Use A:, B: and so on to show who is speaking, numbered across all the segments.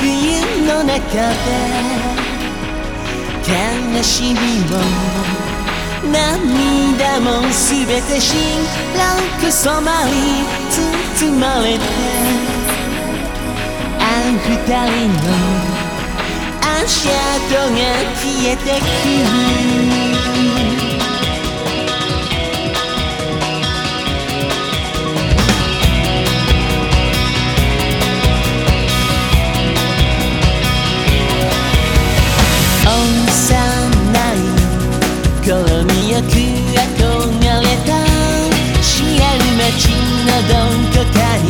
A: 冬の中で悲しみも涙もすべて白く染まり包まれてあん二人の足跡が消えてくのどこかに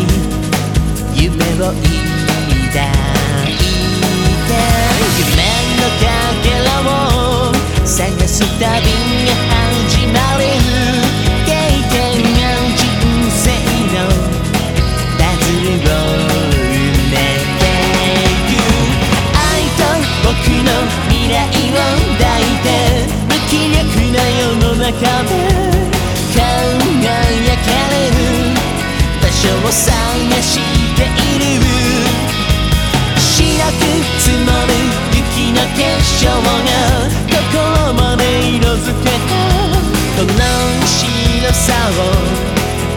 A: 夢を抱いて夢のかけらを探す旅が始まる経験が人生のパズルを埋めてゆく愛と僕の未来を抱いて無気力な世の中で所を探している白く積もる雪の結晶が心まで色づけたこの白さを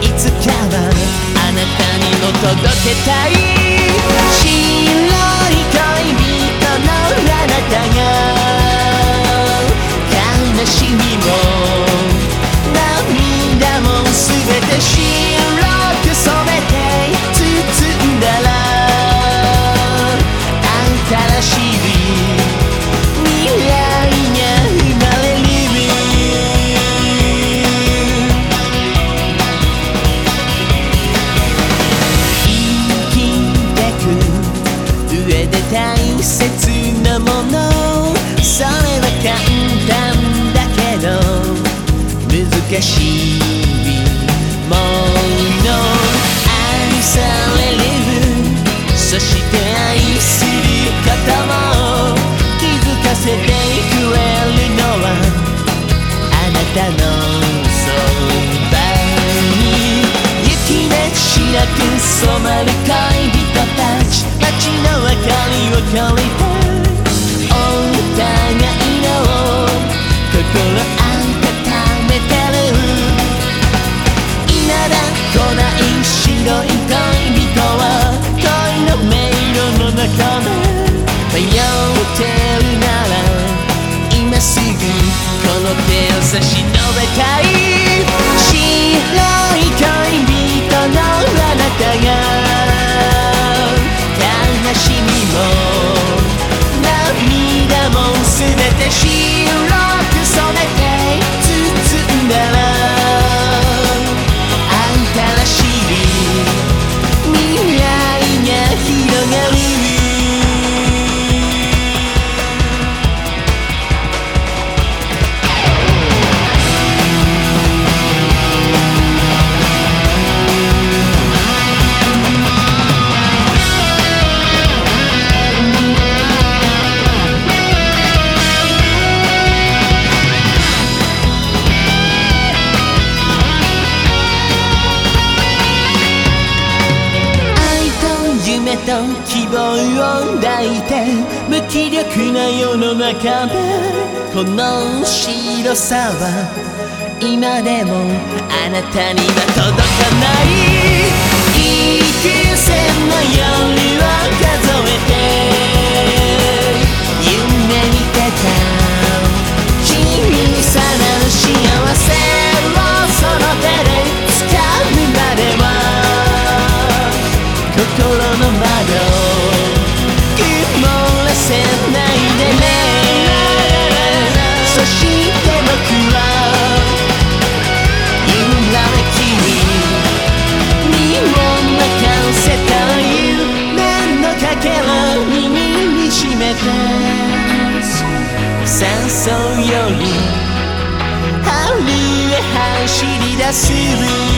A: いつかはあなたにも届けたい白い恋人のあなたがしみ大切なものそれは簡単難しい染まる恋人たち街の明かりを借りてお互いの心温めてるいなら来ない白い恋人は恋の迷路の中で迷ってるなら今すぐこの手を差し伸望を抱いて無気力な世の中でこの白さは今でもあなたには届かない。幾千の夜を戦争より春へ走り出す